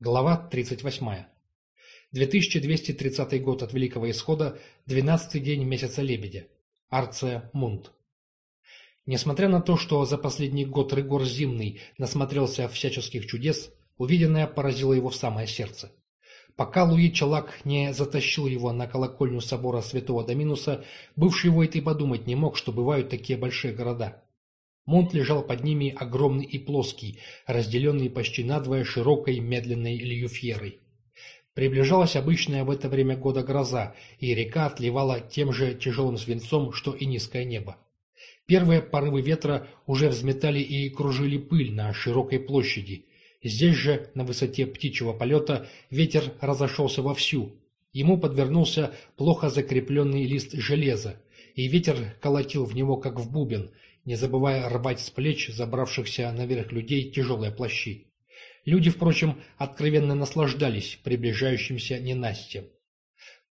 Глава 38. 2230 год от Великого Исхода, 12 день месяца Лебедя. Арция Мунт. Несмотря на то, что за последний год Рыгор Зимный насмотрелся всяческих чудес, увиденное поразило его в самое сердце. Пока Луи Чалак не затащил его на колокольню собора святого Доминуса, бывший Войт и подумать не мог, что бывают такие большие города. Монт лежал под ними огромный и плоский, разделенный почти надвое широкой медленной льюфьерой. Приближалась обычная в это время года гроза, и река отливала тем же тяжелым свинцом, что и низкое небо. Первые порывы ветра уже взметали и кружили пыль на широкой площади. Здесь же, на высоте птичьего полета, ветер разошелся вовсю. Ему подвернулся плохо закрепленный лист железа, и ветер колотил в него, как в бубен, не забывая рвать с плеч забравшихся наверх людей тяжелые плащи. Люди, впрочем, откровенно наслаждались приближающимся ненастьем.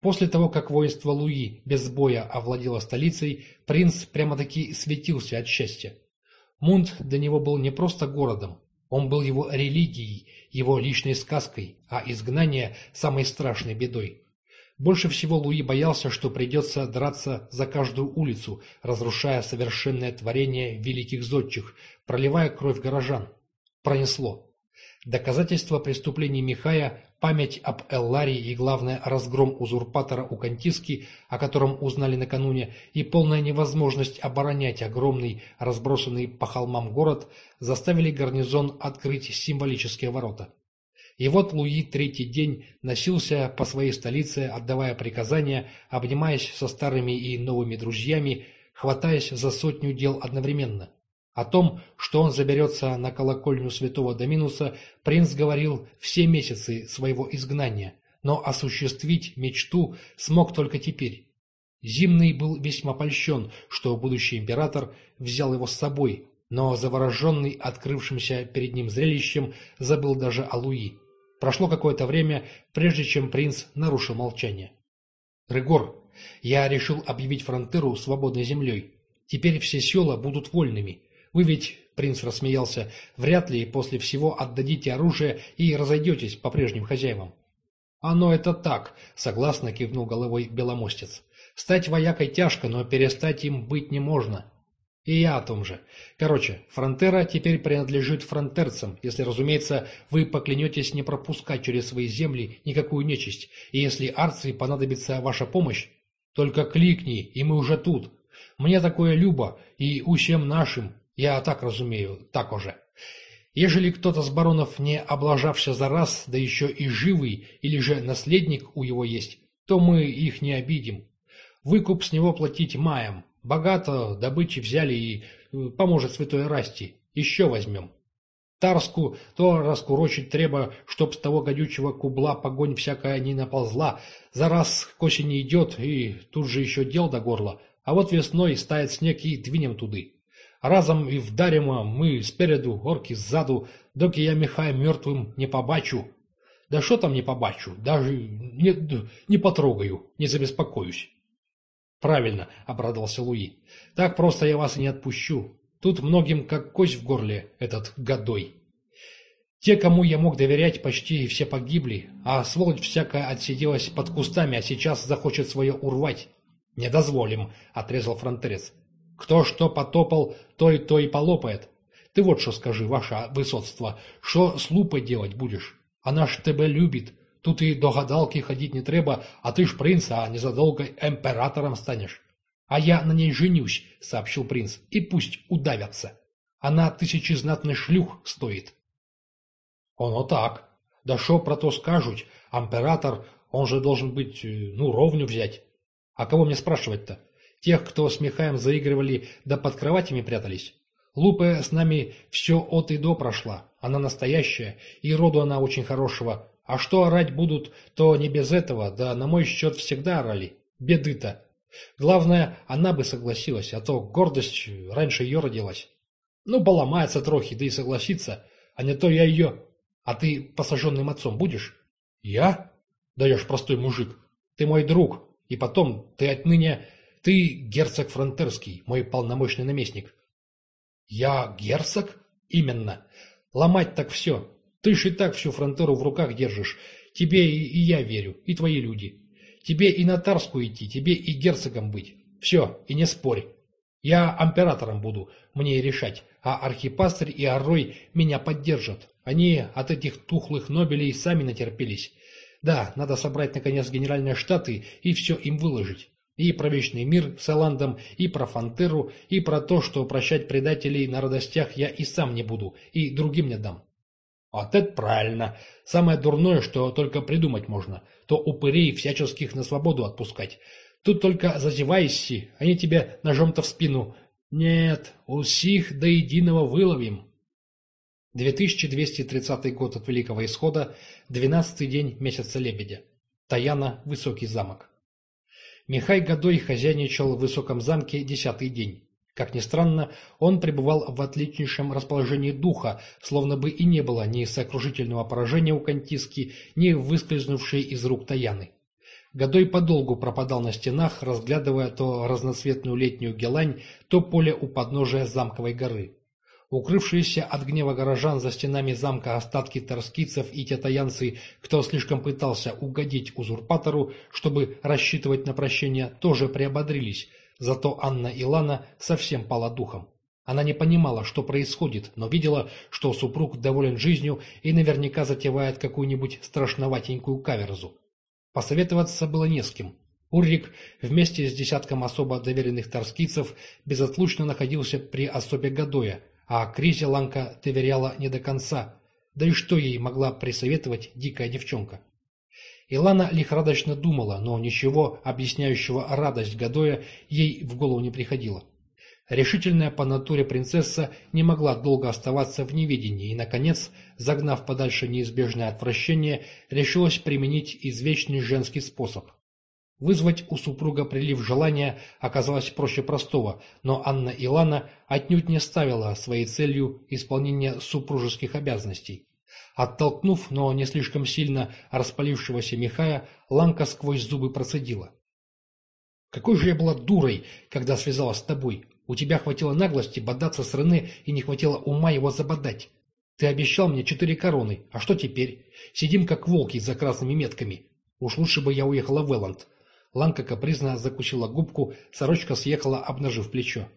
После того, как воинство Луи без боя овладело столицей, принц прямо-таки светился от счастья. Мунт для него был не просто городом, он был его религией, его личной сказкой, а изгнание – самой страшной бедой. Больше всего Луи боялся, что придется драться за каждую улицу, разрушая совершенное творение великих зодчих, проливая кровь горожан. Пронесло. Доказательства преступлений Михая, память об Элларии и, главное, разгром узурпатора у Кантиски, о котором узнали накануне, и полная невозможность оборонять огромный, разбросанный по холмам город, заставили гарнизон открыть символические ворота. И вот Луи третий день носился по своей столице, отдавая приказания, обнимаясь со старыми и новыми друзьями, хватаясь за сотню дел одновременно. О том, что он заберется на колокольню святого Доминуса, принц говорил все месяцы своего изгнания, но осуществить мечту смог только теперь. Зимный был весьма польщен, что будущий император взял его с собой, но завороженный открывшимся перед ним зрелищем забыл даже о Луи. Прошло какое-то время, прежде чем принц нарушил молчание. «Рыгор, я решил объявить фронтеру свободной землей. Теперь все села будут вольными. Вы ведь, — принц рассмеялся, — вряд ли после всего отдадите оружие и разойдетесь по прежним хозяевам». «Оно это так», — согласно кивнул головой беломостец. «Стать воякой тяжко, но перестать им быть не можно. И я о том же. Короче, фронтера теперь принадлежит фронтерцам, если, разумеется, вы поклянетесь не пропускать через свои земли никакую нечисть, и если Арции понадобится ваша помощь, только кликни, и мы уже тут. Мне такое любо, и усем нашим, я так разумею, так уже. Ежели кто-то с баронов не облажався за раз, да еще и живый, или же наследник у его есть, то мы их не обидим. Выкуп с него платить маем, Богато добычи взяли и э, поможет святой Расти. Еще возьмем. Тарску то раскурочить треба, чтоб с того гадючего кубла погонь всякая не наползла. За раз к осени идет, и тут же еще дел до горла. А вот весной стает снег и двинем туды. Разом и вдарим мы спереду, орки сзаду, доки я Михая мертвым не побачу. Да что там не побачу, даже не, не потрогаю, не забеспокоюсь. «Правильно», — обрадовался Луи. «Так просто я вас и не отпущу. Тут многим как кость в горле этот годой. Те, кому я мог доверять, почти все погибли, а сволочь всякая отсиделась под кустами, а сейчас захочет свое урвать. Не дозволим», — отрезал фронтерец. «Кто что потопал, то и то и полопает. Ты вот что скажи, ваше высотство, что с лупой делать будешь? Она ж тебя любит, Тут і до гадалки ходить не треба, а ты ж принц, а незадолго императором станешь. А я на ней женюсь, сообщил принц, и пусть удавятся. Она тысячи знатных шлюх стоит. Оно так. Да шо про то скажут? Император, он же должен быть, э, ну, ровню взять. А кого мне спрашивать-то? Тех, кто с Михаем заигрывали, да под кроватями прятались? Лупа с нами все от и до прошла. Она настоящая, и роду она очень хорошего, а что орать будут, то не без этого, да на мой счет всегда орали. Беды-то. Главное, она бы согласилась, а то гордость раньше ее родилась. Ну, поломается трохи, да и согласится, а не то я ее... А ты посаженным отцом будешь? Я? Да я ж простой мужик. Ты мой друг, и потом, ты отныне... Ты герцог Фронтерский, мой полномочный наместник. Я герцог? Именно. Ломать так все. Ты ж и так всю фронтеру в руках держишь. Тебе и, и я верю, и твои люди. Тебе и на Тарскую идти, тебе и герцогом быть. Все, и не спорь. Я императором буду, мне и решать, а архипастырь и Орой меня поддержат. Они от этих тухлых Нобелей сами натерпелись. Да, надо собрать наконец генеральные штаты и все им выложить. И про вечный мир с Эландом, и про Фантеру, и про то, что прощать предателей на радостях я и сам не буду, и другим не дам. Вот это правильно. Самое дурное, что только придумать можно, то упырей всяческих на свободу отпускать. Тут только зазевайся, они тебе ножом-то в спину. Нет, усих до единого выловим. 2230 год от Великого Исхода, 12 день месяца Лебедя. Таяна, Высокий замок. Михай Годой хозяйничал в Высоком замке десятый день. Как ни странно, он пребывал в отличнейшем расположении духа, словно бы и не было ни сокрушительного поражения у Кантиски, ни выскользнувшей из рук Таяны. Годой подолгу пропадал на стенах, разглядывая то разноцветную летнюю гелань, то поле у подножия замковой горы. Укрывшиеся от гнева горожан за стенами замка остатки торскицев и тетаянцы, кто слишком пытался угодить узурпатору, чтобы рассчитывать на прощение, тоже приободрились, зато Анна Илана совсем пала духом. Она не понимала, что происходит, но видела, что супруг доволен жизнью и наверняка затевает какую-нибудь страшноватенькую каверзу. Посоветоваться было не с кем. Уррик вместе с десятком особо доверенных торскицев безотлучно находился при особе Гадоя, а Кризе Ланка доверяла не до конца, да и что ей могла присоветовать дикая девчонка. Илана лихорадочно думала, но ничего, объясняющего радость Гадоя, ей в голову не приходило. Решительная по натуре принцесса не могла долго оставаться в неведении и, наконец, загнав подальше неизбежное отвращение, решилась применить извечный женский способ. Вызвать у супруга прилив желания оказалось проще простого, но Анна Илана отнюдь не ставила своей целью исполнение супружеских обязанностей. Оттолкнув, но не слишком сильно распалившегося Михая, Ланка сквозь зубы процедила. «Какой же я была дурой, когда связалась с тобой! У тебя хватило наглости бодаться с Рене и не хватило ума его забодать. Ты обещал мне четыре короны, а что теперь? Сидим как волки за красными метками. Уж лучше бы я уехала в Элланд. Ланка капризно закусила губку, сорочка съехала, обнажив плечо.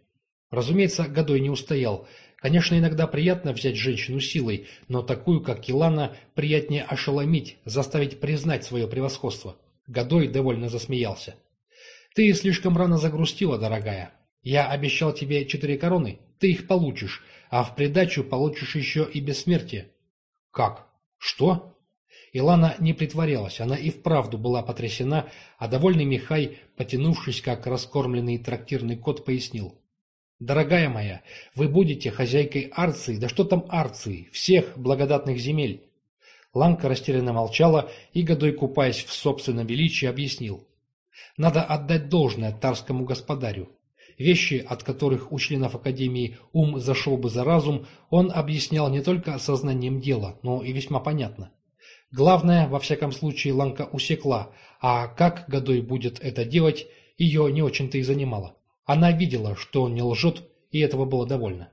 Разумеется, Годой не устоял. Конечно, иногда приятно взять женщину силой, но такую, как Килана, приятнее ошеломить, заставить признать свое превосходство. Годой довольно засмеялся. «Ты слишком рано загрустила, дорогая. Я обещал тебе четыре короны, ты их получишь, а в придачу получишь еще и бессмертие». «Как? Что?» Илана не притворялась, она и вправду была потрясена, а довольный Михай, потянувшись как раскормленный трактирный кот, пояснил. «Дорогая моя, вы будете хозяйкой Арции, да что там Арции, всех благодатных земель». Ланка растерянно молчала и, годой купаясь в собственном величии, объяснил. «Надо отдать должное тарскому господарю. Вещи, от которых у членов Академии ум зашел бы за разум, он объяснял не только сознанием дела, но и весьма понятно. Главное, во всяком случае, Ланка усекла, а как Годой будет это делать, ее не очень-то и занимало. Она видела, что он не лжет, и этого было довольно.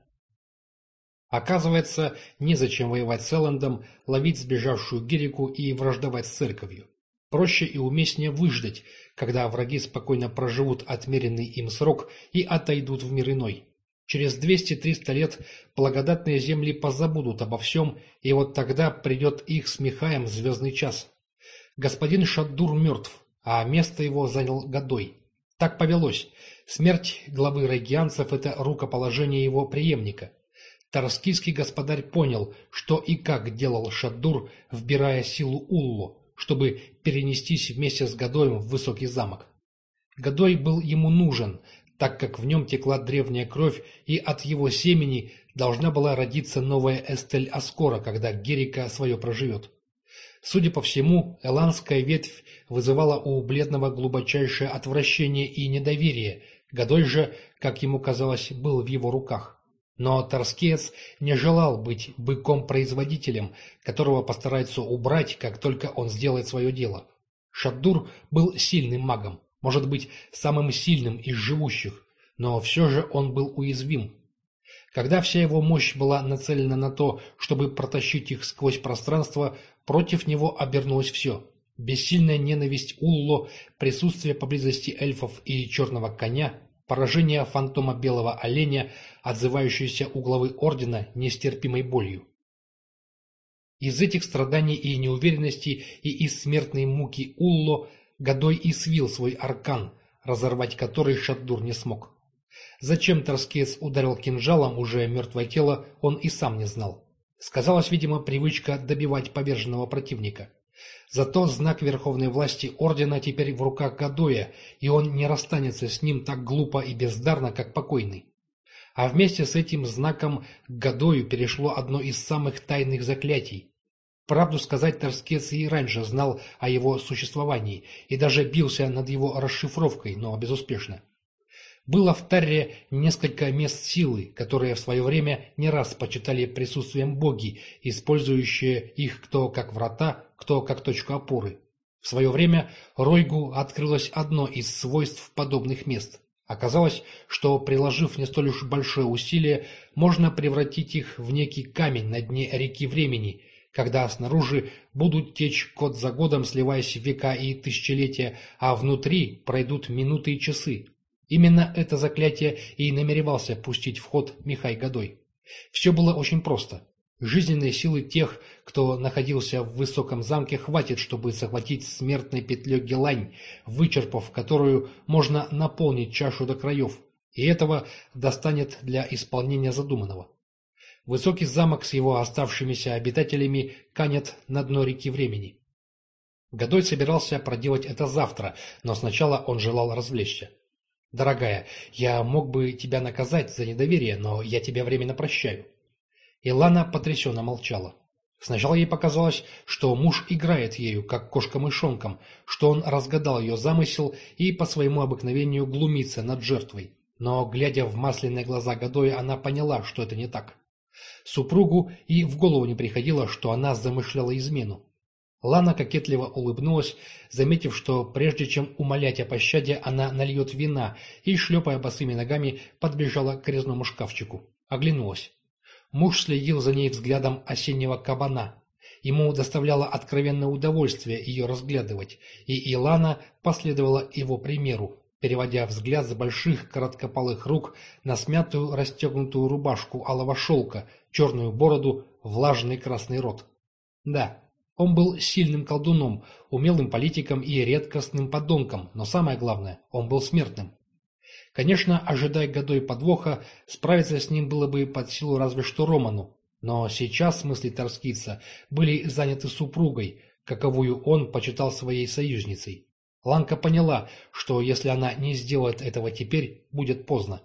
Оказывается, незачем воевать с Эллендом, ловить сбежавшую Герику и враждовать с церковью. Проще и уместнее выждать, когда враги спокойно проживут отмеренный им срок и отойдут в мир иной. Через 200-300 лет благодатные земли позабудут обо всем, и вот тогда придет их с Михаем звездный час. Господин Шаддур мертв, а место его занял Годой. Так повелось. Смерть главы регианцев – это рукоположение его преемника. Тараскийский господарь понял, что и как делал Шаддур, вбирая силу Уллу, чтобы перенестись вместе с Годоем в высокий замок. Годой был ему нужен, так как в нем текла древняя кровь, и от его семени должна была родиться новая Эстель Аскора, когда Герика свое проживет. Судя по всему, эландская ветвь вызывала у бледного глубочайшее отвращение и недоверие, Годой же, как ему казалось, был в его руках. Но Торскец не желал быть быком-производителем, которого постараются убрать, как только он сделает свое дело. Шаддур был сильным магом, может быть, самым сильным из живущих, но все же он был уязвим. Когда вся его мощь была нацелена на то, чтобы протащить их сквозь пространство, против него обернулось все. Бессильная ненависть Улло, присутствие поблизости эльфов и черного коня, поражение фантома белого оленя, отзывающееся у главы ордена нестерпимой болью. Из этих страданий и неуверенности и из смертной муки Улло Годой и свил свой аркан, разорвать который Шаддур не смог. Зачем Торскец ударил кинжалом уже мертвое тело, он и сам не знал. Сказалась, видимо, привычка добивать поверженного противника. Зато знак верховной власти ордена теперь в руках Гадоя, и он не расстанется с ним так глупо и бездарно, как покойный. А вместе с этим знаком к Гадою перешло одно из самых тайных заклятий. Правду сказать, Торскец и раньше знал о его существовании и даже бился над его расшифровкой, но безуспешно. Было в Тарре несколько мест силы, которые в свое время не раз почитали присутствием боги, использующие их кто как врата, кто как точку опоры. В свое время Ройгу открылось одно из свойств подобных мест. Оказалось, что, приложив не столь уж большое усилие, можно превратить их в некий камень на дне реки времени, когда снаружи будут течь год за годом, сливаясь века и тысячелетия, а внутри пройдут минуты и часы. Именно это заклятие и намеревался пустить в ход Михай Годой. Все было очень просто. Жизненной силы тех, кто находился в высоком замке, хватит, чтобы захватить смертной петлей Гелань, вычерпав которую можно наполнить чашу до краев, и этого достанет для исполнения задуманного. Высокий замок с его оставшимися обитателями канет на дно реки времени. Годой собирался проделать это завтра, но сначала он желал развлечься. «Дорогая, я мог бы тебя наказать за недоверие, но я тебя временно прощаю». Илана потрясенно молчала. Сначала ей показалось, что муж играет ею, как кошка-мышонком, что он разгадал ее замысел и по своему обыкновению глумится над жертвой. Но, глядя в масляные глаза Гадоя, она поняла, что это не так. Супругу и в голову не приходило, что она замышляла измену. Лана кокетливо улыбнулась, заметив, что прежде чем умолять о пощаде, она нальет вина, и, шлепая босыми ногами, подбежала к резному шкафчику. Оглянулась. Муж следил за ней взглядом осеннего кабана. Ему доставляло откровенное удовольствие ее разглядывать, и Илана последовала его примеру, переводя взгляд с больших короткопалых рук на смятую расстегнутую рубашку алого шелка, черную бороду, влажный красный рот. Да, он был сильным колдуном, умелым политиком и редкостным подонком, но самое главное, он был смертным. Конечно, ожидая годой подвоха, справиться с ним было бы под силу разве что Роману, но сейчас мысли Торскица были заняты супругой, каковую он почитал своей союзницей. Ланка поняла, что если она не сделает этого теперь, будет поздно.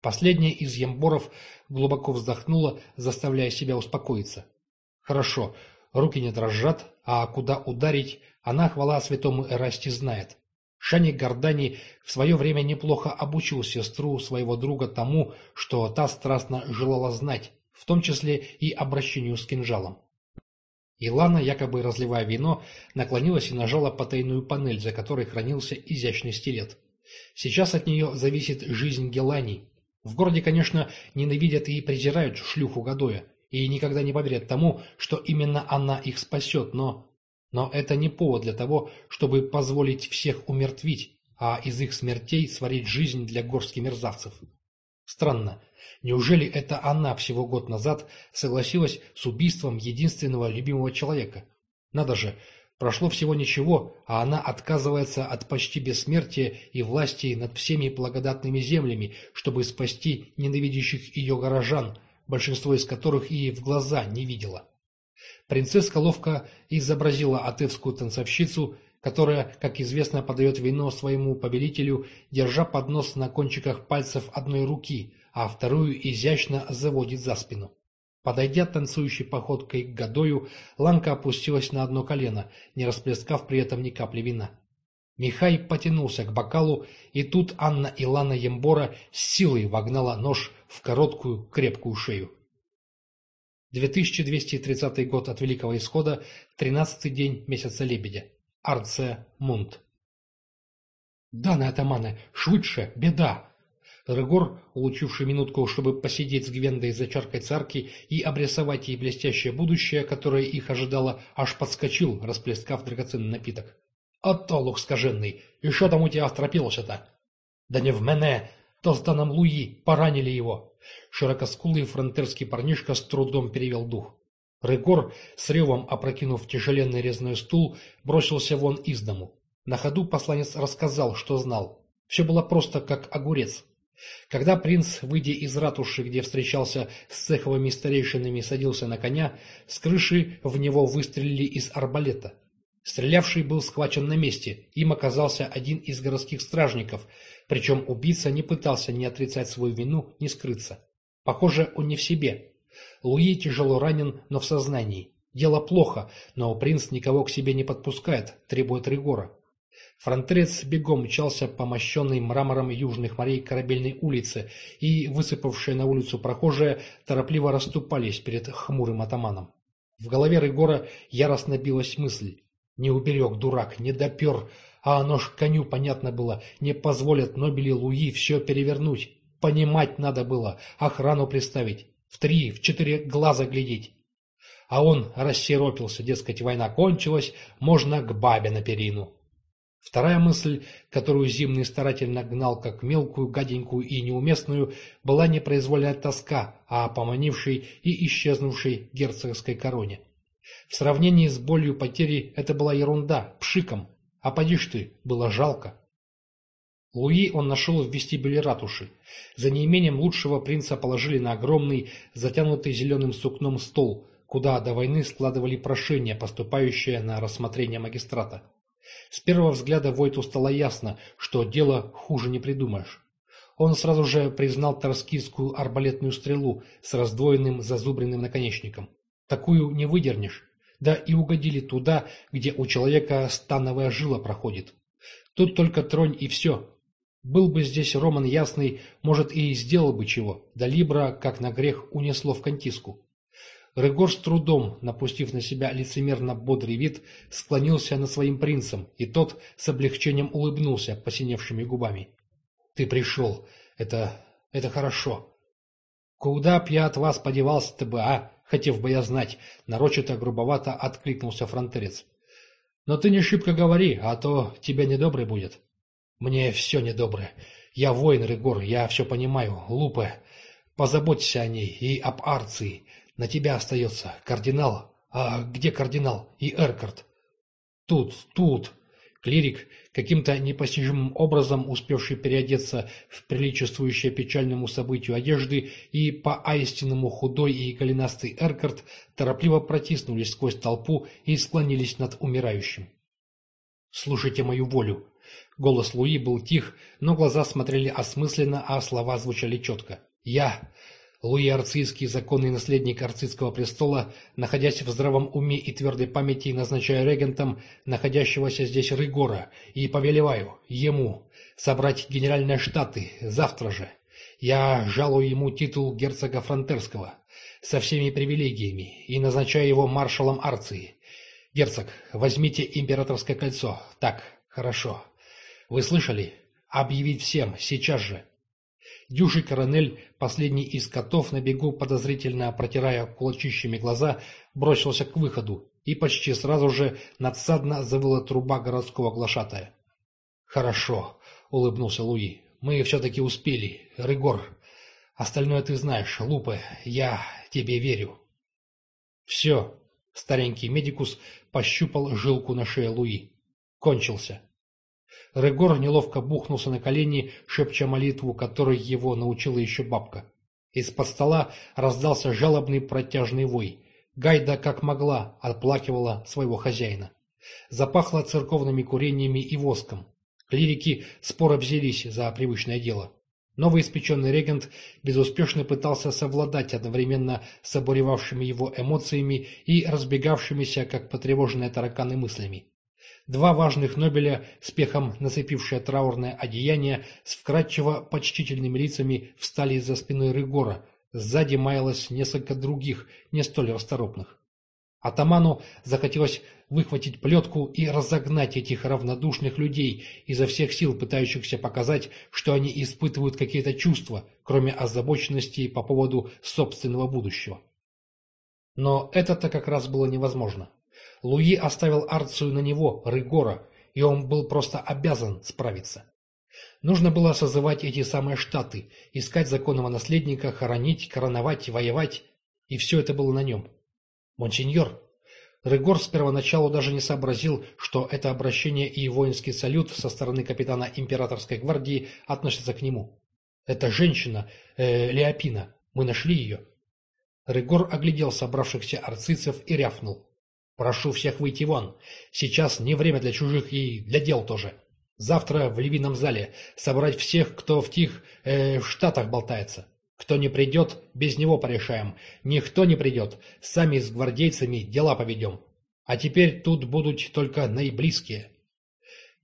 Последняя из ямборов глубоко вздохнула, заставляя себя успокоиться. «Хорошо, руки не дрожат, а куда ударить, она, хвала святому Эрасти, знает. Шани Гордани в свое время неплохо обучил сестру своего друга тому, что та страстно желала знать, в том числе и обращению с кинжалом. Илана, якобы разливая вино, наклонилась и нажала потайную панель, за которой хранился изящный стилет. Сейчас от нее зависит жизнь Гелани. В городе, конечно, ненавидят и презирают шлюху Гадоя, и никогда не поверят тому, что именно она их спасет, но... Но это не повод для того, чтобы позволить всех умертвить, а из их смертей сварить жизнь для горских мерзавцев. Странно, неужели это она всего год назад согласилась с убийством единственного любимого человека? Надо же, прошло всего ничего, а она отказывается от почти бессмертия и власти над всеми благодатными землями, чтобы спасти ненавидящих ее горожан, большинство из которых и в глаза не видела. Принцесска ловко изобразила атевскую танцовщицу, которая, как известно, подает вино своему повелителю, держа поднос на кончиках пальцев одной руки, а вторую изящно заводит за спину. Подойдя танцующей походкой к Гадою, Ланка опустилась на одно колено, не расплескав при этом ни капли вина. Михай потянулся к бокалу, и тут Анна Илана Ембора с силой вогнала нож в короткую крепкую шею. 2230 год от Великого Исхода, 13-й день месяца Лебедя. Арция Мунт. «Даны атаманы, швидше, беда!» Рыгор, улучивший минутку, чтобы посидеть с Гвендой за чаркой царки и обрисовать ей блестящее будущее, которое их ожидало, аж подскочил, расплескав драгоценный напиток. «А то, лук скаженный, и что там у тебя втропилося-то?» «Да не в мене, то Луи, поранили его!» Широкоскулый фронтерский парнишка с трудом перевел дух. Рыгор, с ревом опрокинув тяжеленный резной стул, бросился вон из дому. На ходу посланец рассказал, что знал. Все было просто как огурец. Когда принц, выйдя из ратуши, где встречался с цеховыми старейшинами, садился на коня, с крыши в него выстрелили из арбалета. Стрелявший был схвачен на месте, им оказался один из городских стражников, причем убийца не пытался ни отрицать свою вину, ни скрыться. Похоже, он не в себе. Луи тяжело ранен, но в сознании. Дело плохо, но принц никого к себе не подпускает, требует Ригора. Фронтерец бегом мчался по мощенной мрамором южных морей корабельной улице, и высыпавшие на улицу прохожие торопливо расступались перед хмурым атаманом. В голове Рыгора яростно билась мысль. Не уберег, дурак, не допер, а оно ж коню понятно было, не позволят Нобели Луи все перевернуть. Понимать надо было, охрану приставить, в три, в четыре глаза глядеть. А он рассеропился, дескать, война кончилась, можно к бабе на перину. Вторая мысль, которую Зимный старательно гнал как мелкую, гаденькую и неуместную, была непроизвольная тоска о поманившей и исчезнувшей герцогской короне. В сравнении с болью потери это была ерунда, пшиком, а поди ты, было жалко. Луи он нашел в вестибюле ратуши. За неимением лучшего принца положили на огромный, затянутый зеленым сукном стол, куда до войны складывали прошения, поступающие на рассмотрение магистрата. С первого взгляда Войту стало ясно, что дело хуже не придумаешь. Он сразу же признал торскийскую арбалетную стрелу с раздвоенным зазубренным наконечником. Такую не выдернешь. Да и угодили туда, где у человека становая жила проходит. Тут только тронь и все. Был бы здесь Роман Ясный, может, и сделал бы чего, да Либра, как на грех, унесло в кантиску. Рыгор с трудом, напустив на себя лицемерно бодрый вид, склонился над своим принцем, и тот с облегчением улыбнулся посиневшими губами. — Ты пришел. Это... это хорошо. — Куда б я от вас подевался-то бы, а? Хотев бы я знать, нарочито грубовато откликнулся фронтерец. — Но ты не шибко говори, а то тебе недобрый будет. — Мне все недоброе. Я воин, Рыгор, я все понимаю. Лупы. Позаботься о ней и об Арции. На тебя остается. Кардинал. А где кардинал? И Эркарт? Тут, тут. Клирик, каким-то непостижимым образом успевший переодеться в приличествующее печальному событию одежды, и по аистинному худой и голенастый Эркарт торопливо протиснулись сквозь толпу и склонились над умирающим. «Слушайте мою волю!» Голос Луи был тих, но глаза смотрели осмысленно, а слова звучали четко. «Я, Луи Арцийский, законный наследник Арцистского престола, находясь в здравом уме и твердой памяти, назначаю регентом находящегося здесь Рыгора и повелеваю ему собрать генеральные штаты завтра же. Я жалую ему титул герцога Фронтерского со всеми привилегиями и назначаю его маршалом Арции. Герцог, возьмите императорское кольцо. Так, хорошо. Вы слышали? Объявить всем, сейчас же. Дюжий коронель, последний из котов, на бегу, подозрительно протирая кулачищами глаза, бросился к выходу, и почти сразу же надсадно завыла труба городского глашатая. «Хорошо», — улыбнулся Луи, — «мы все-таки успели. Рыгор, остальное ты знаешь, Лупе, я тебе верю». «Все», — старенький медикус пощупал жилку на шее Луи. «Кончился». Регор неловко бухнулся на колени, шепча молитву, которой его научила еще бабка. Из-под стола раздался жалобный протяжный вой. Гайда, как могла, отплакивала своего хозяина. Запахло церковными курениями и воском. Клирики споро взялись за привычное дело. Новый испеченный регент безуспешно пытался совладать одновременно с обуревавшими его эмоциями и разбегавшимися, как потревоженные тараканы, мыслями. Два важных Нобеля, с пехом нацепившие траурное одеяние, с вкрадчиво почтительными лицами встали за спиной Рыгора. Сзади маялось несколько других, не столь расторопных. Атаману захотелось выхватить плетку и разогнать этих равнодушных людей, изо всех сил пытающихся показать, что они испытывают какие-то чувства, кроме озабоченности по поводу собственного будущего. Но это-то как раз было невозможно. Луи оставил Арцию на него, Рыгора, и он был просто обязан справиться. Нужно было созывать эти самые штаты, искать законного наследника, хоронить, короновать, воевать, и все это было на нем. Монсеньор, Рыгор с первоначалу даже не сообразил, что это обращение и воинский салют со стороны капитана императорской гвардии относятся к нему. «Это женщина, э, Леопина. Мы нашли ее». Рыгор оглядел собравшихся арцицев и рявкнул. «Прошу всех выйти вон. Сейчас не время для чужих и для дел тоже. Завтра в львином зале собрать всех, кто в тех э, Штатах болтается. Кто не придет, без него порешаем. Никто не придет, сами с гвардейцами дела поведем. А теперь тут будут только наиблизкие.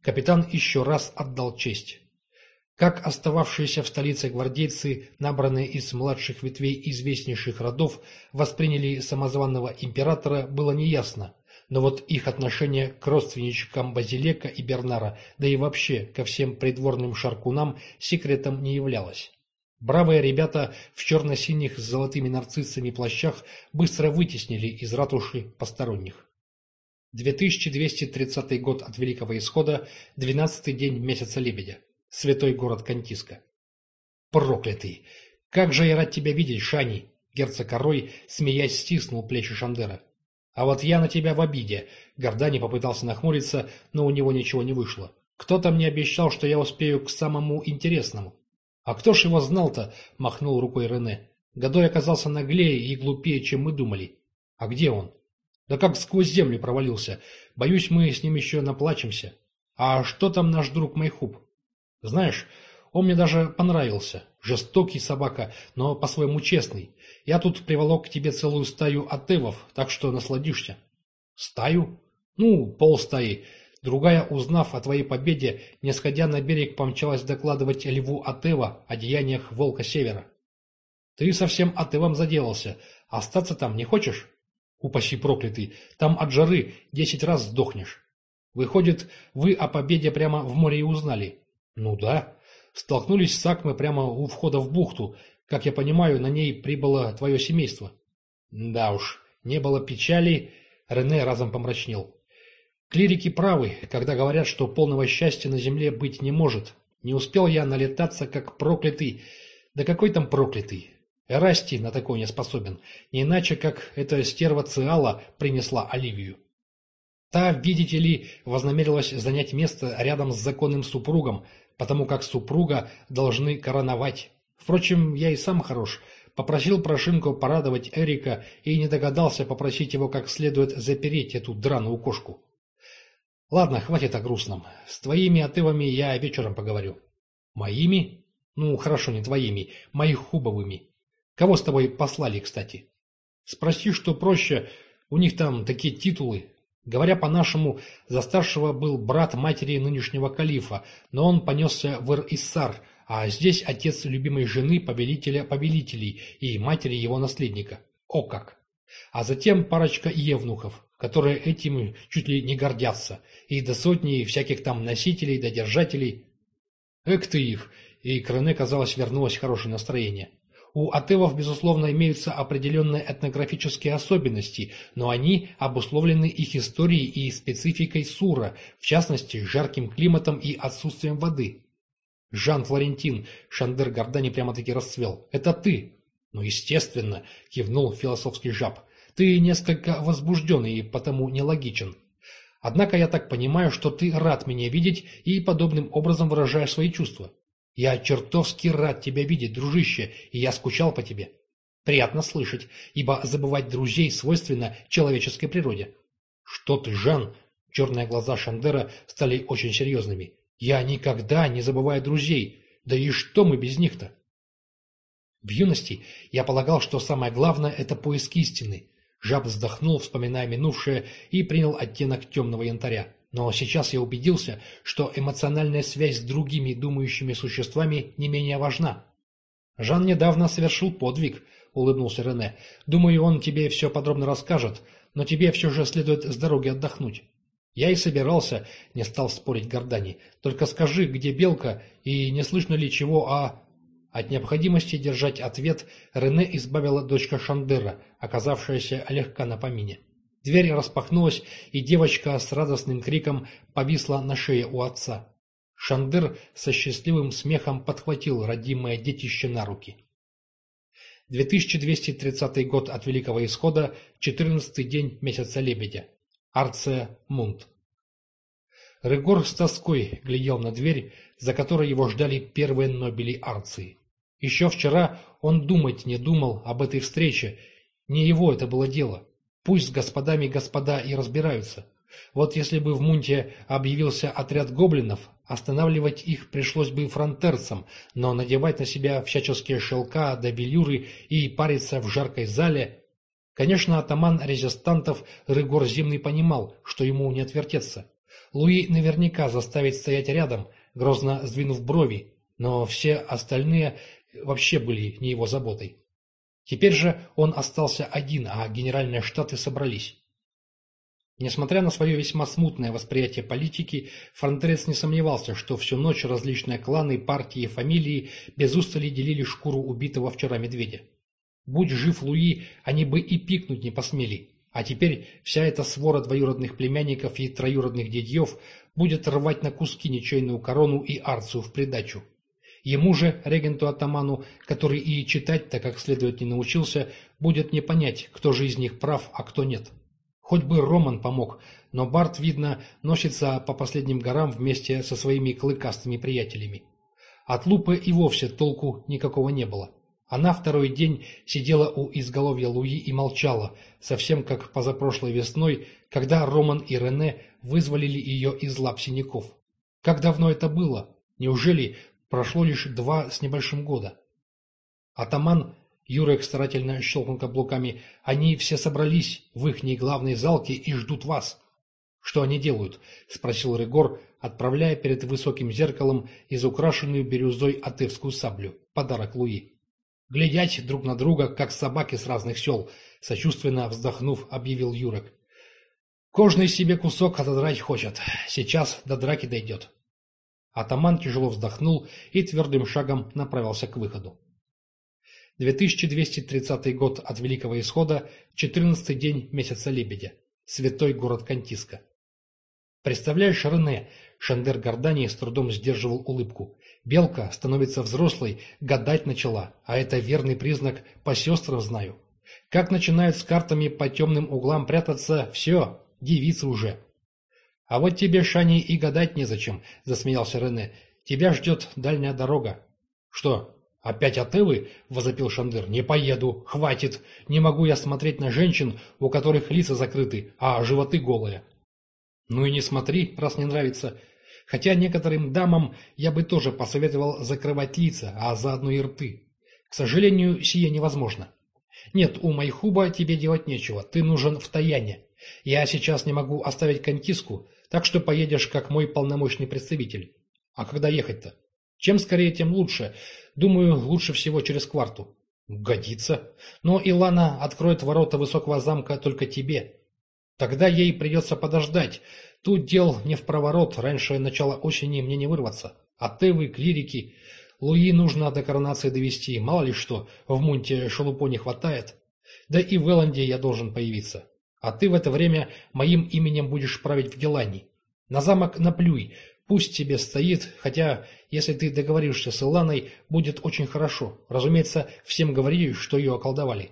Капитан еще раз отдал честь. Как остававшиеся в столице гвардейцы, набранные из младших ветвей известнейших родов, восприняли самозванного императора, было неясно, но вот их отношение к родственничкам Базилека и Бернара, да и вообще ко всем придворным шаркунам, секретом не являлось. Бравые ребята в черно-синих с золотыми нарциссами плащах быстро вытеснили из ратуши посторонних. 2230 год от Великого Исхода, 12 день месяца Лебедя. Святой город Кантиска. Проклятый! Как же я рад тебя видеть, Шани! Герцог Орой, смеясь, стиснул плечи Шандера. А вот я на тебя в обиде. Гордани попытался нахмуриться, но у него ничего не вышло. Кто-то мне обещал, что я успею к самому интересному. «А кто ж его знал-то?» – махнул рукой Рене. «Годой оказался наглее и глупее, чем мы думали. А где он?» «Да как сквозь землю провалился. Боюсь, мы с ним еще наплачемся. А что там наш друг Майхуб?» «Знаешь, он мне даже понравился. Жестокий собака, но по-своему честный. Я тут приволок к тебе целую стаю атевов, так что насладишься». «Стаю?» «Ну, полстаи. Другая, узнав о твоей победе, не сходя на берег, помчалась докладывать льву Атева о деяниях Волка Севера. Ты совсем Атевом заделался. Остаться там не хочешь? Упаси проклятый, там от жары десять раз сдохнешь. Выходит, вы о победе прямо в море и узнали? Ну да. Столкнулись с Акмой прямо у входа в бухту. Как я понимаю, на ней прибыло твое семейство. Да уж, не было печали, Рене разом помрачнел. Клирики правы, когда говорят, что полного счастья на земле быть не может. Не успел я налетаться, как проклятый. Да какой там проклятый? Расти на такое не способен. Не иначе, как эта стерва Циала принесла Оливию. Та, видите ли, вознамерилась занять место рядом с законным супругом, потому как супруга должны короновать. Впрочем, я и сам хорош. Попросил Прошинку порадовать Эрика и не догадался попросить его как следует запереть эту драную кошку. Ладно, хватит о грустном. С твоими отывами я вечером поговорю. Моими? Ну, хорошо, не твоими. Моих хубовыми. Кого с тобой послали, кстати? Спроси, что проще. У них там такие титулы. Говоря по-нашему, за старшего был брат матери нынешнего калифа, но он понесся в Ир-Иссар, а здесь отец любимой жены повелителя повелителей и матери его наследника. О как! А затем парочка евнухов, которые этим чуть ли не гордятся, и до сотни всяких там носителей да держателей. Эк ты их! И к Рене, казалось, вернулось хорошее настроение. У атевов, безусловно, имеются определенные этнографические особенности, но они обусловлены их историей и спецификой Сура, в частности, жарким климатом и отсутствием воды. Жан Флорентин, Шандер Гордани прямо-таки расцвел. «Это ты!» «Ну, естественно!» — кивнул философский жаб. «Ты несколько возбужденный и потому нелогичен. Однако я так понимаю, что ты рад меня видеть и подобным образом выражаешь свои чувства. Я чертовски рад тебя видеть, дружище, и я скучал по тебе. Приятно слышать, ибо забывать друзей свойственно человеческой природе. Что ты, Жан? Черные глаза Шандера стали очень серьезными. Я никогда не забываю друзей. Да и что мы без них-то? В юности я полагал, что самое главное – это поиск истины, Жаб вздохнул, вспоминая минувшее, и принял оттенок темного янтаря. Но сейчас я убедился, что эмоциональная связь с другими думающими существами не менее важна. «Жан недавно совершил подвиг», — улыбнулся Рене. «Думаю, он тебе все подробно расскажет. но тебе все же следует с дороги отдохнуть. Я и собирался, не стал спорить Гордани. Только скажи, где Белка, и не слышно ли чего о... От необходимости держать ответ Рене избавила дочка Шандера, оказавшаяся легка на помине. Дверь распахнулась, и девочка с радостным криком повисла на шее у отца. Шандер со счастливым смехом подхватил родимое детище на руки. 2230 год от Великого Исхода, 14 день месяца Лебедя. Арция Мунт. Регор с тоской глядел на дверь, за которой его ждали первые Нобели Арции. Еще вчера он думать не думал об этой встрече, не его это было дело. Пусть с господами господа и разбираются. Вот если бы в Мунте объявился отряд гоблинов, останавливать их пришлось бы фронтерцам, но надевать на себя всяческие шелка да белюры и париться в жаркой зале... Конечно, атаман резистантов Рыгор Зимный понимал, что ему не отвертеться. Луи наверняка заставит стоять рядом, грозно сдвинув брови, но все остальные вообще были не его заботой. Теперь же он остался один, а генеральные штаты собрались. Несмотря на свое весьма смутное восприятие политики, Фронтерец не сомневался, что всю ночь различные кланы, партии и фамилии без устали делили шкуру убитого вчера медведя. Будь жив Луи, они бы и пикнуть не посмели. А теперь вся эта свора двоюродных племянников и троюродных дядьев будет рвать на куски ничейную корону и арцию в придачу. Ему же, регенту-атаману, который и читать-то как следует не научился, будет не понять, кто же из них прав, а кто нет. Хоть бы Роман помог, но Барт, видно, носится по последним горам вместе со своими клыкастыми приятелями. От Лупы и вовсе толку никакого не было. Она второй день сидела у изголовья Луи и молчала, совсем как позапрошлой весной, когда Роман и Рене вызволили ее из лап синяков. Как давно это было? Неужели прошло лишь два с небольшим года? Атаман Юрек старательно щелкнул каблуками. «Они все собрались в ихней главной залке и ждут вас». «Что они делают?» — спросил Регор, отправляя перед высоким зеркалом изукрашенную бирюзой атывскую саблю. Подарок Луи. «Глядять друг на друга, как собаки с разных сел», — сочувственно вздохнув, объявил Юрек. «Кожный себе кусок отодрать хочет. Сейчас до драки дойдет». Атаман тяжело вздохнул и твердым шагом направился к выходу. 2230 год от Великого Исхода, 14 день месяца Лебедя. Святой город Кантиска. Представляешь, Рене, Шандер Гордани с трудом сдерживал улыбку. Белка становится взрослой, гадать начала, а это верный признак, по сестрам знаю. Как начинают с картами по темным углам прятаться, все, девица уже. А вот тебе, Шани, и гадать незачем, засмеялся Рене. Тебя ждет дальняя дорога. Что, «Опять от Эвы?» — возопил Шандыр. «Не поеду. Хватит. Не могу я смотреть на женщин, у которых лица закрыты, а животы голые». «Ну и не смотри, раз не нравится. Хотя некоторым дамам я бы тоже посоветовал закрывать лица, а заодно и рты. К сожалению, сие невозможно. Нет, у Майхуба тебе делать нечего. Ты нужен в Таяне. Я сейчас не могу оставить контиску, так что поедешь как мой полномочный представитель. А когда ехать-то?» Чем скорее, тем лучше. Думаю, лучше всего через кварту. Годится. Но Илана откроет ворота высокого замка только тебе. Тогда ей придется подождать. Тут дел не в проворот, раньше начала осени мне не вырваться. А ты вы, клирики, Луи нужно до коронации довести, мало ли что, в Мунте шелупо не хватает. Да и в Эланде я должен появиться. А ты в это время моим именем будешь править в Гелане. На замок наплюй, Пусть тебе стоит, хотя, если ты договоришься с Иланой, будет очень хорошо. Разумеется, всем говорили, что ее околдовали.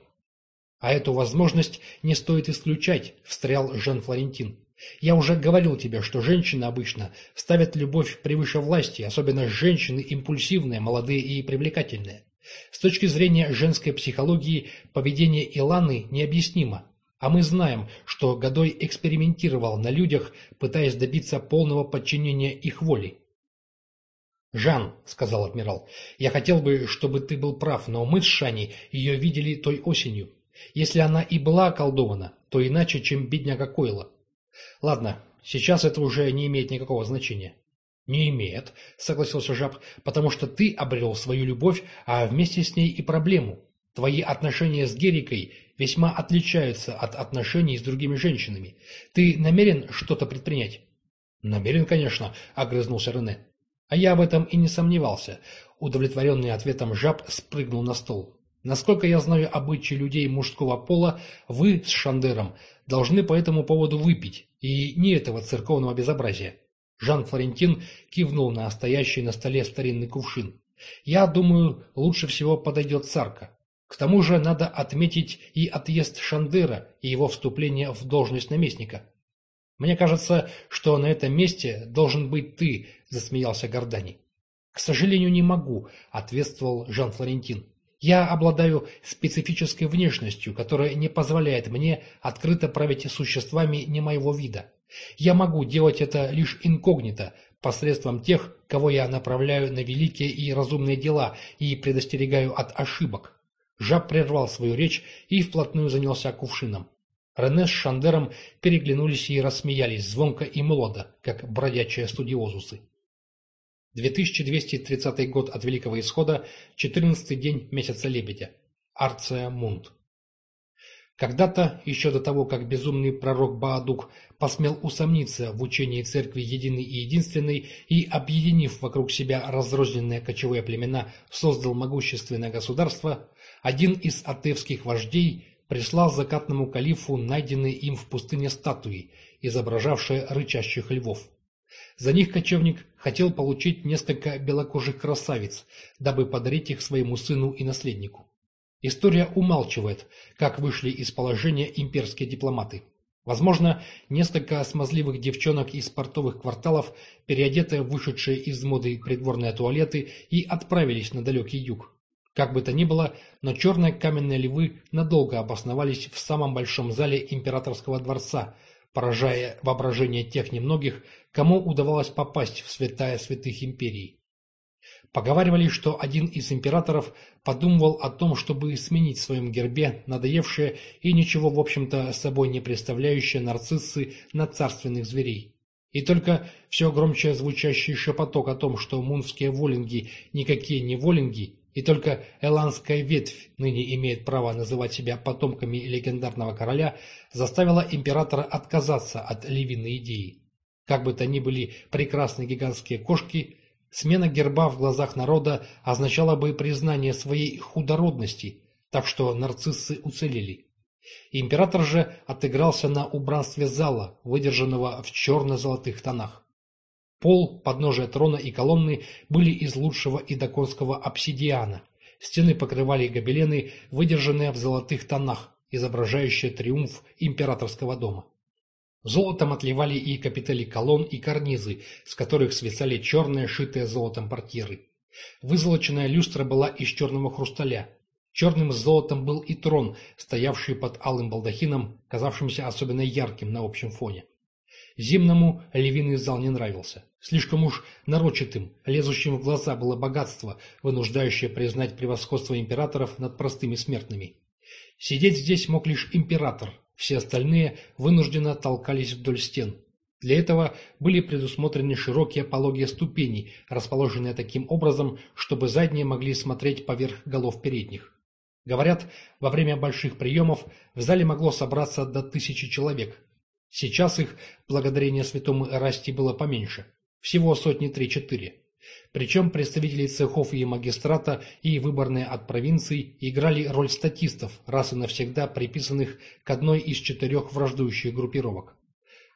А эту возможность не стоит исключать, встрял Жан Флорентин. Я уже говорил тебе, что женщины обычно ставят любовь превыше власти, особенно женщины импульсивные, молодые и привлекательные. С точки зрения женской психологии, поведение Иланы необъяснимо. А мы знаем, что Годой экспериментировал на людях, пытаясь добиться полного подчинения их воли. «Жан», — сказал адмирал, — «я хотел бы, чтобы ты был прав, но мы с Шани ее видели той осенью. Если она и была околдована, то иначе, чем бедняга Койла. Ладно, сейчас это уже не имеет никакого значения». «Не имеет», — согласился Жаб, — «потому что ты обрел свою любовь, а вместе с ней и проблему. Твои отношения с Герикой весьма отличаются от отношений с другими женщинами. Ты намерен что-то предпринять? Намерен, конечно, огрызнулся Рене. А я об этом и не сомневался. Удовлетворенный ответом жаб спрыгнул на стол. Насколько я знаю обычаи людей мужского пола, вы с Шандером должны по этому поводу выпить, и не этого церковного безобразия. Жан Флорентин кивнул на стоящий на столе старинный кувшин. Я думаю, лучше всего подойдет царка. К тому же надо отметить и отъезд Шандера и его вступление в должность наместника. «Мне кажется, что на этом месте должен быть ты», — засмеялся Гордани. «К сожалению, не могу», — ответствовал Жан-Флорентин. «Я обладаю специфической внешностью, которая не позволяет мне открыто править существами не моего вида. Я могу делать это лишь инкогнито, посредством тех, кого я направляю на великие и разумные дела и предостерегаю от ошибок. Жаб прервал свою речь и вплотную занялся кувшином. Рене с Шандером переглянулись и рассмеялись звонко и молодо, как бродячие студиозусы. 2230 год от Великого Исхода, 14 день месяца Лебедя. Арция Мунт. Когда-то, еще до того, как безумный пророк Баадук посмел усомниться в учении церкви единой и единственной и, объединив вокруг себя разрозненные кочевые племена, создал могущественное государство, один из атевских вождей прислал закатному калифу найденные им в пустыне статуи, изображавшие рычащих львов. За них кочевник хотел получить несколько белокожих красавиц, дабы подарить их своему сыну и наследнику. История умалчивает, как вышли из положения имперские дипломаты. Возможно, несколько смазливых девчонок из портовых кварталов, переодетые вышедшие из моды придворные туалеты, и отправились на далекий юг. Как бы то ни было, но черные каменные львы надолго обосновались в самом большом зале императорского дворца, поражая воображение тех немногих, кому удавалось попасть в святая святых империи. Поговаривали, что один из императоров подумывал о том, чтобы сменить в своем гербе надоевшие и ничего, в общем-то, собой не представляющие нарциссы на царственных зверей. И только все громче звучащий шепоток о том, что мунские волинги никакие не волинги, и только эландская ветвь ныне имеет право называть себя потомками легендарного короля, заставила императора отказаться от львиной идеи. Как бы то ни были прекрасные гигантские кошки, смена герба в глазах народа означала бы признание своей худородности, так что нарциссы уцелели. Император же отыгрался на убранстве зала, выдержанного в черно-золотых тонах. Пол, подножие трона и колонны были из лучшего идаконского обсидиана. Стены покрывали гобелены, выдержанные в золотых тонах, изображающие триумф императорского дома. Золотом отливали и капители колонн и карнизы, с которых свисали черные, шитые золотом портьеры. Вызолоченная люстра была из черного хрусталя. Черным с золотом был и трон, стоявший под алым балдахином, казавшимся особенно ярким на общем фоне. Зимному львиный зал не нравился. Слишком уж нарочитым, лезущим в глаза было богатство, вынуждающее признать превосходство императоров над простыми смертными. Сидеть здесь мог лишь император, все остальные вынужденно толкались вдоль стен. Для этого были предусмотрены широкие пологие ступени, расположенные таким образом, чтобы задние могли смотреть поверх голов передних. Говорят, во время больших приемов в зале могло собраться до тысячи человек, Сейчас их, благодарение святому Эрасти, было поменьше. Всего сотни три-четыре. Причем представители цехов и магистрата и выборные от провинций играли роль статистов, раз и навсегда приписанных к одной из четырех враждующих группировок.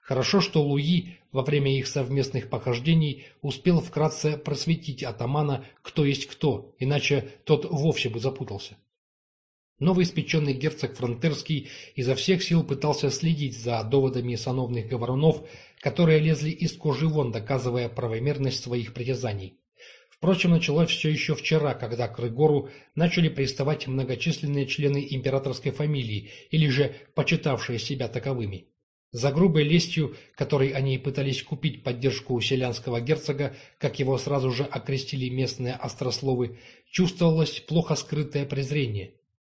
Хорошо, что Луи во время их совместных похождений успел вкратце просветить атамана, кто есть кто, иначе тот вовсе бы запутался. Новоиспеченный герцог Фронтерский изо всех сил пытался следить за доводами сановных говорунов, которые лезли из кожи вон, доказывая правомерность своих притязаний. Впрочем, началось все еще вчера, когда к Рыгору начали приставать многочисленные члены императорской фамилии, или же почитавшие себя таковыми. За грубой лестью, которой они пытались купить поддержку селянского герцога, как его сразу же окрестили местные острословы, чувствовалось плохо скрытое презрение.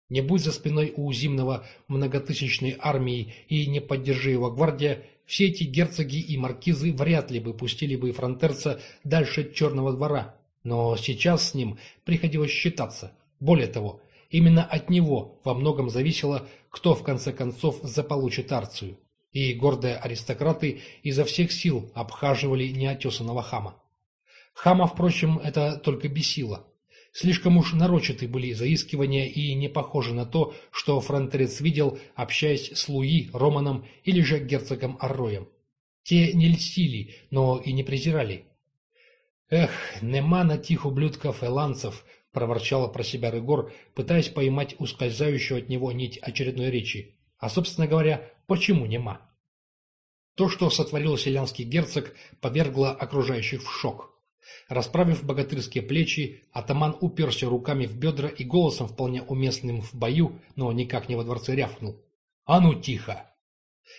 Не будь за спиной у Зимного многотысячной армии и не поддержи его гвардия, все эти герцоги и маркизы вряд ли бы пустили бы фронтерца дальше Черного двора. Но сейчас с ним приходилось считаться. Более того, Именно от него во многом зависело, кто в конце концов заполучит Арцию. И гордые аристократы изо всех сил обхаживали неотесанного хама. Хама, впрочем, это только бесило. Слишком уж нарочиты были заискивания и не похожи на то, что фронтерец видел, общаясь с Луи, Романом или же герцогом Арроем. Те не льстили, но и не презирали. «Эх, нема на тих ублюдков эланцев», — проворчала про себя Рыгор, пытаясь поймать ускользающую от него нить очередной речи. А, собственно говоря, почему нема? То, что сотворил селянский герцог, повергло окружающих в шок. Расправив богатырские плечи, атаман уперся руками в бедра и голосом, вполне уместным в бою, но никак не во дворце рявкнул. «А ну тихо!»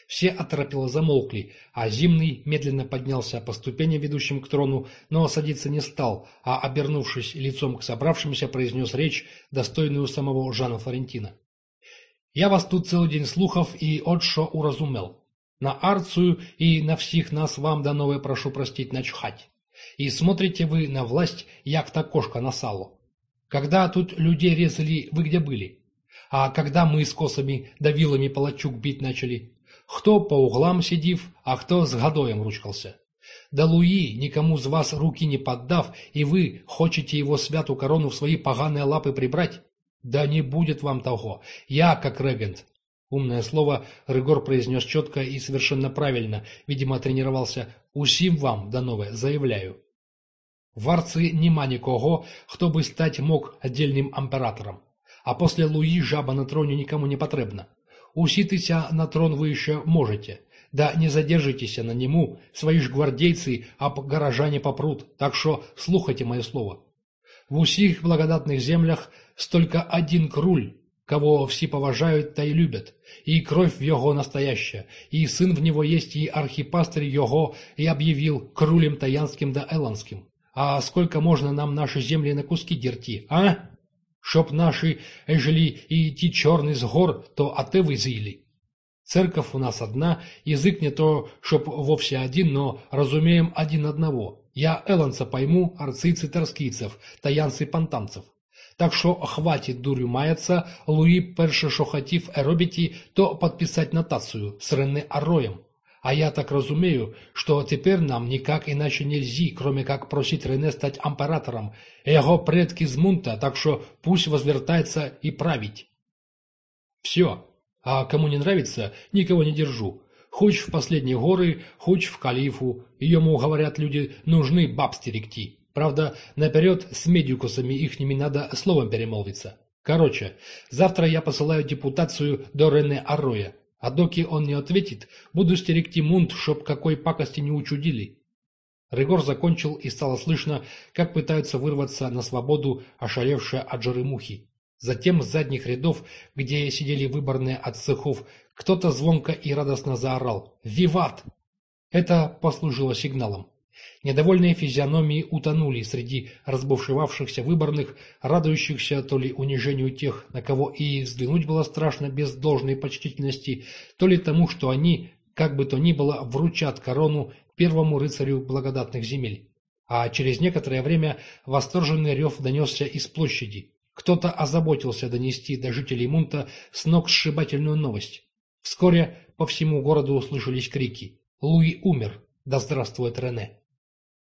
Все оторопело замолкли, а Зимный медленно поднялся по ступеням, ведущим к трону, но садиться не стал, а, обернувшись лицом к собравшимся, произнес речь, достойную самого Жана Флорентина. «Я вас тут целый день слухов и от шо уразумел. На Арцию и на всех нас вам до новое прошу простить начхать. И смотрите вы на власть, як та кошка на сало. Когда тут людей резали, вы где были? А когда мы с косами да вилами палачук бить начали? Кто по углам сидив, а кто с гадоем ручкался? Да Луи, никому з вас руки не поддав, и вы хочете его святую корону в свои поганые лапы прибрать? Да не будет вам того. Я, как регент, Умное слово Рыгор произнес четко и совершенно правильно, видимо, тренировался. «Усім вам, данове, заявляю». В Арции нема никого, кто бы стать мог отдельным императором. А после Луи жаба на троне никому не потребна. Уситися на трон вы еще можете. Да не задержитесь на нему, свои ж гвардейцы об горожане попрут, так что слухайте мое слово. В усих благодатных землях столько один круль, кого все поважают, та и любят, и кровь в его настоящая, и сын в него есть, и архипастырь его и объявил крулем таянским да эланским. А сколько можно нам наши земли на куски дерти, а? Чтоб наши, ежели и идти черный с гор, то аты вызыли. Церковь у нас одна, язык не то, чтоб вовсе один, но разумеем один одного. Я эланца пойму, арцийцы торскийцев, таянцы пантанцев. Так що хватить дурю маяться, Луї перше, що хотів робити, то підписати нотацію з Рене Ароєм. А я так разумею, что теперь нам никак иначе нельзя, кроме как просить Рене стать императором. Его предки из Мунта, так что пусть возвертается и править. Все. А кому не нравится, никого не держу. Хоть в последние горы, хоть в калифу. Ему, говорят люди, нужны баб стерегти. Правда, наперед с медикусами ихними надо словом перемолвиться. Короче, завтра я посылаю депутацию до Рене Арроя. А доки он не ответит, буду стерегти мунт, чтоб какой пакости не учудили. Рыгор закончил, и стало слышно, как пытаются вырваться на свободу ошалевшие от жары мухи. Затем с задних рядов, где сидели выборные от цехов, кто-то звонко и радостно заорал «Виват!». Это послужило сигналом. Недовольные физиономии утонули среди разбушевавшихся выборных, радующихся то ли унижению тех, на кого и взглянуть было страшно без должной почтительности, то ли тому, что они, как бы то ни было, вручат корону первому рыцарю благодатных земель. А через некоторое время восторженный рев донесся из площади. Кто-то озаботился донести до жителей Мунта с ног сшибательную новость. Вскоре по всему городу услышались крики «Луи умер! Да здравствует Рене!»